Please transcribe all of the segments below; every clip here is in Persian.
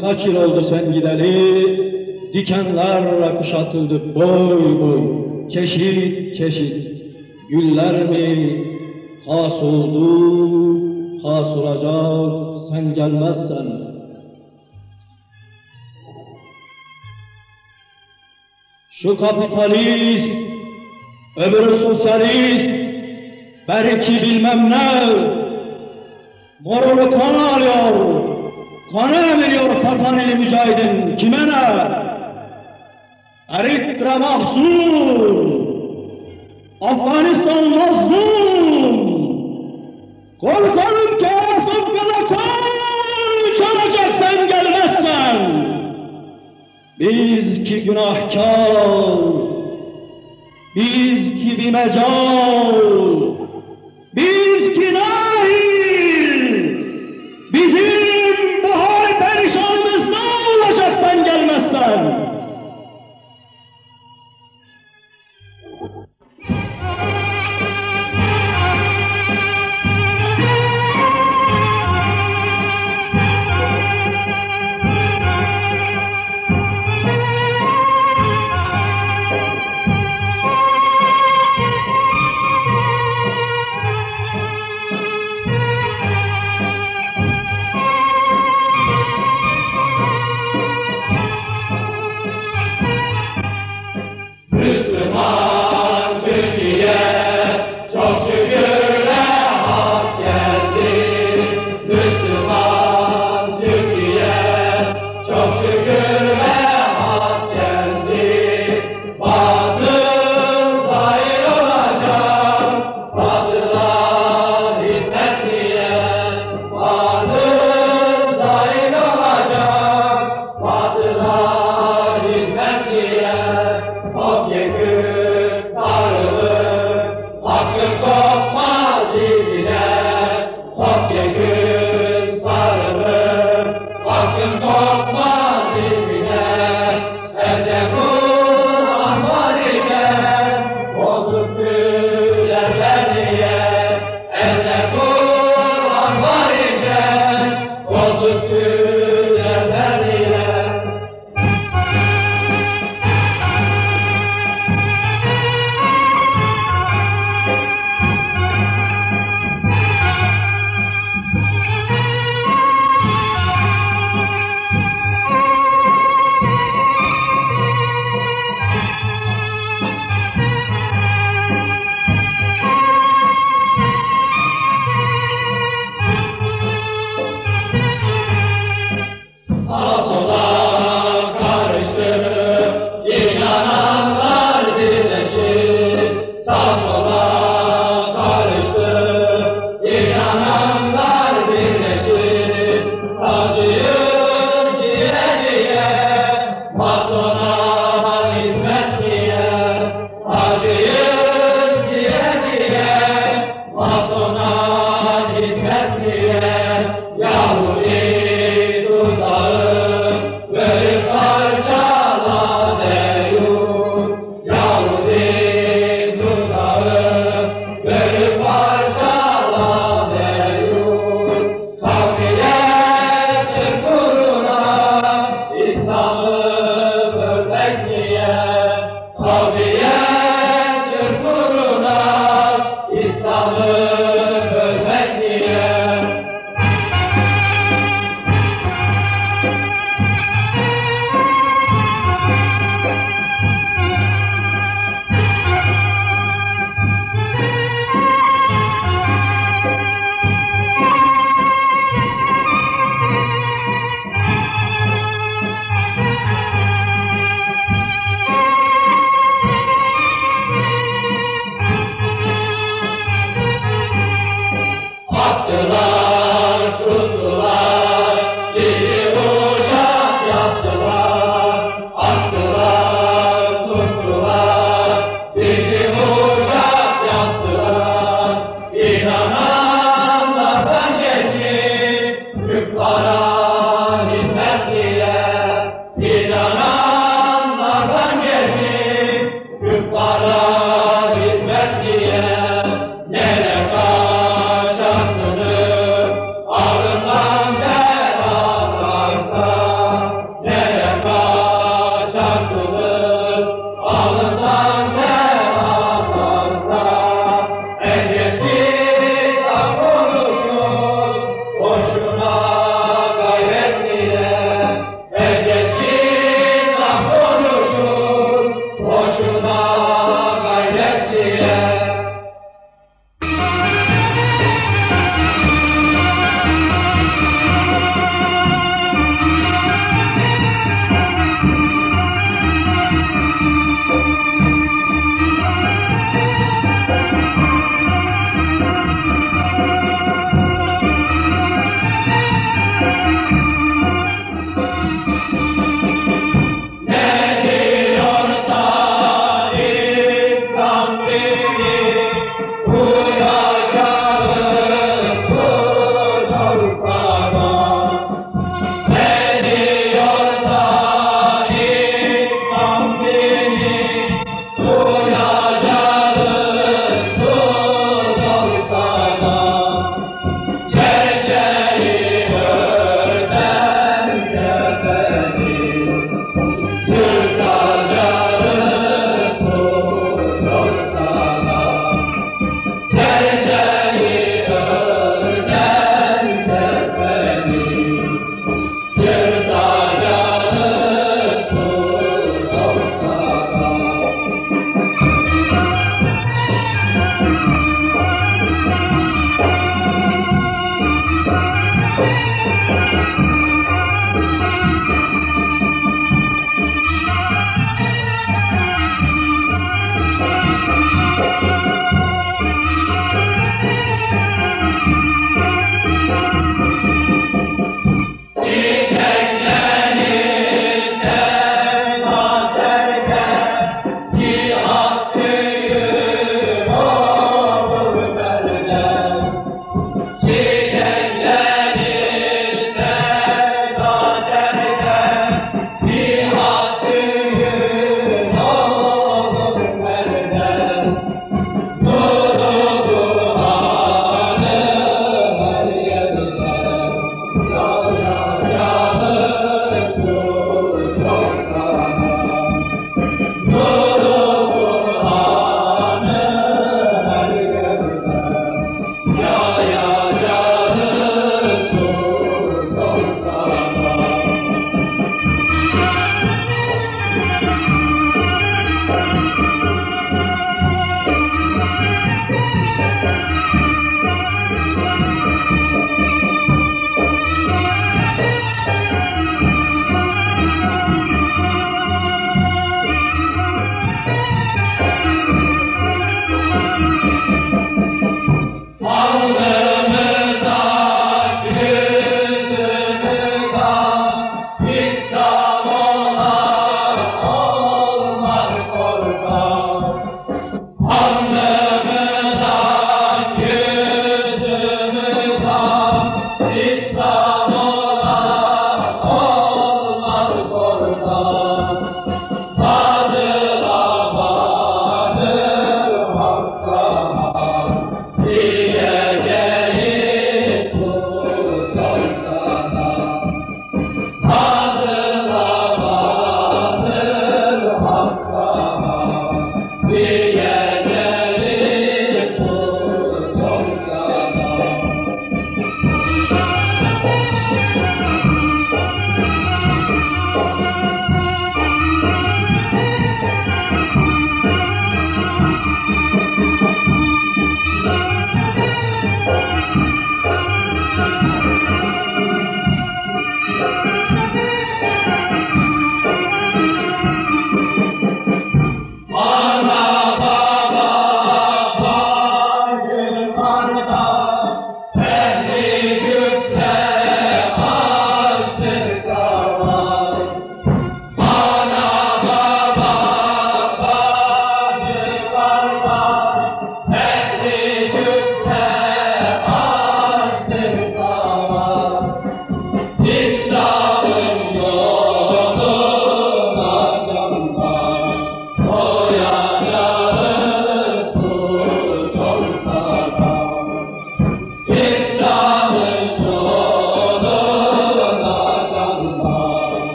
Kaç yıl oldu sen gideli, dikenler kuşatıldı boy boy, çeşit çeşit. Güller mi has oldu, has olacak sen gelmezsen. Şu kapitalist, öbürü sosyalist, belki bilmem ne, morunu kan alıyor. Bana veriyor Pataneli Mücahid'in. Kime ne? Eritre mahzun, Afganistan mazlum, korkarım ki Afrika'da kan çalacak sen gelmezsen. Biz ki günahkar, biz ki bir mecal,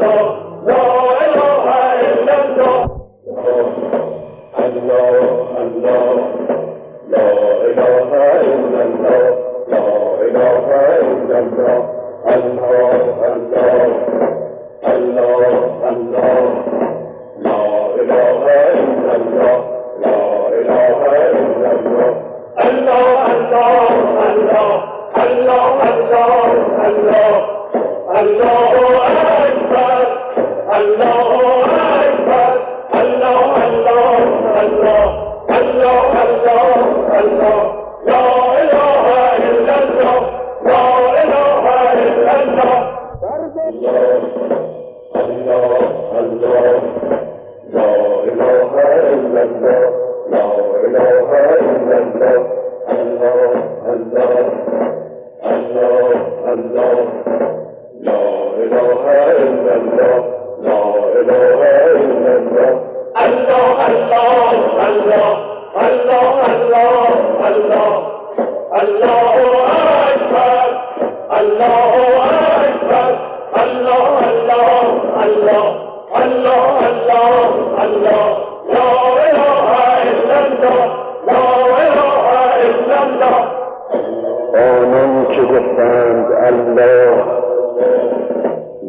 God الله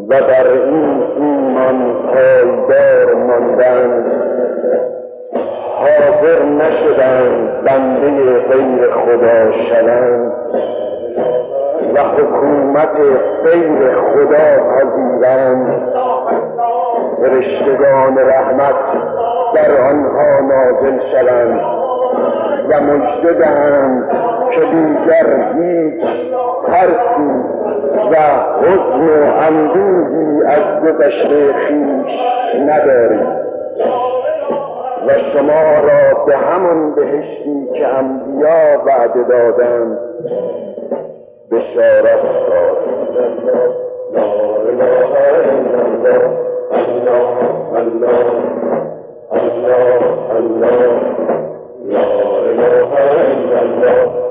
و بر این ایمان پایدار ماندند حاضر نشدند بنده غیر خدا شوند و حکومت غیر خدا پذیرند. فرشتگان رحمت در آنها نازل شوند و مژده دهند که دیگر هیچ ترسی و حزن و اندوهی از گذشته خویش و شما را به همان بهشتی که انبیا وعده دادند بشارت داد لا اله الا الله الله الله الله الله الا الله لا اله الا الله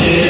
Amen.